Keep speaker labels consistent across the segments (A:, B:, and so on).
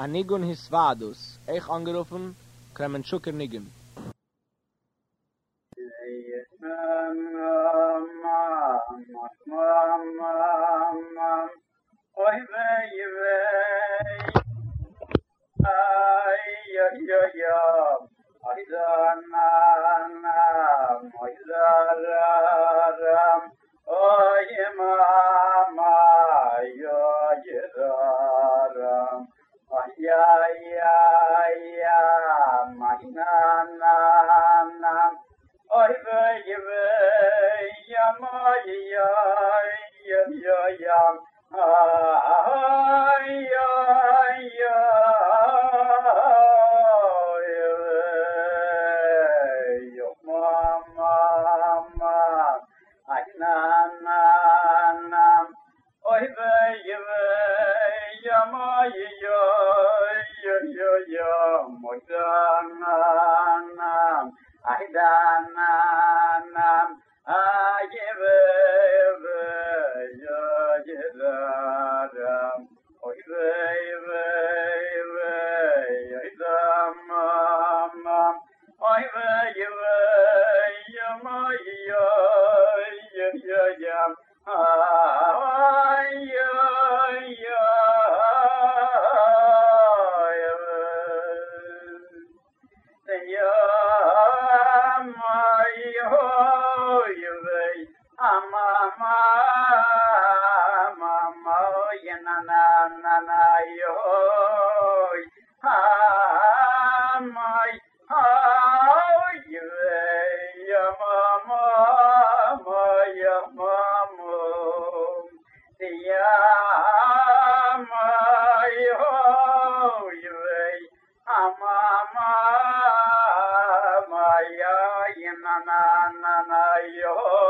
A: a nigun
B: his vadus. Ech angerufen kremen chuker nigun ma ma ma ma na na na Oy vey vey Ya ma ya ya ya ya Ay ay ay yo mama mama ay na na na oy vey vey ya ma yo yo yo yo mo mama oy vey vey ya ma na na na yo yo yo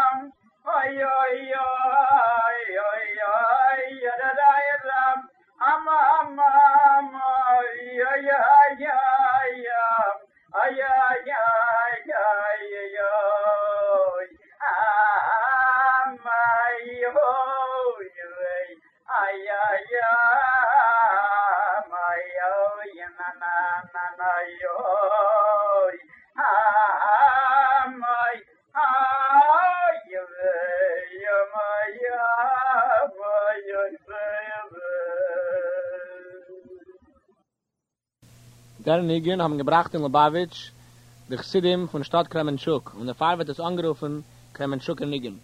A: Der Nigun haben gebracht in Lubavitch, die Chassidim von Stadt Kremenchuk. Und der Pfarr wird es angerufen, Kremenchuker Nigun.